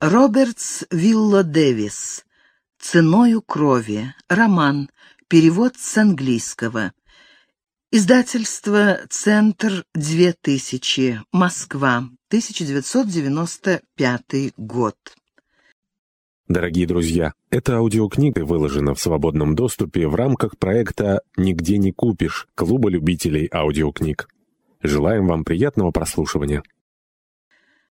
Робертс Вилла Дэвис. «Ценою крови». Роман. Перевод с английского. Издательство «Центр 2000», Москва, 1995 год. Дорогие друзья, эта аудиокнига выложена в свободном доступе в рамках проекта «Нигде не купишь» Клуба любителей аудиокниг. Желаем вам приятного прослушивания.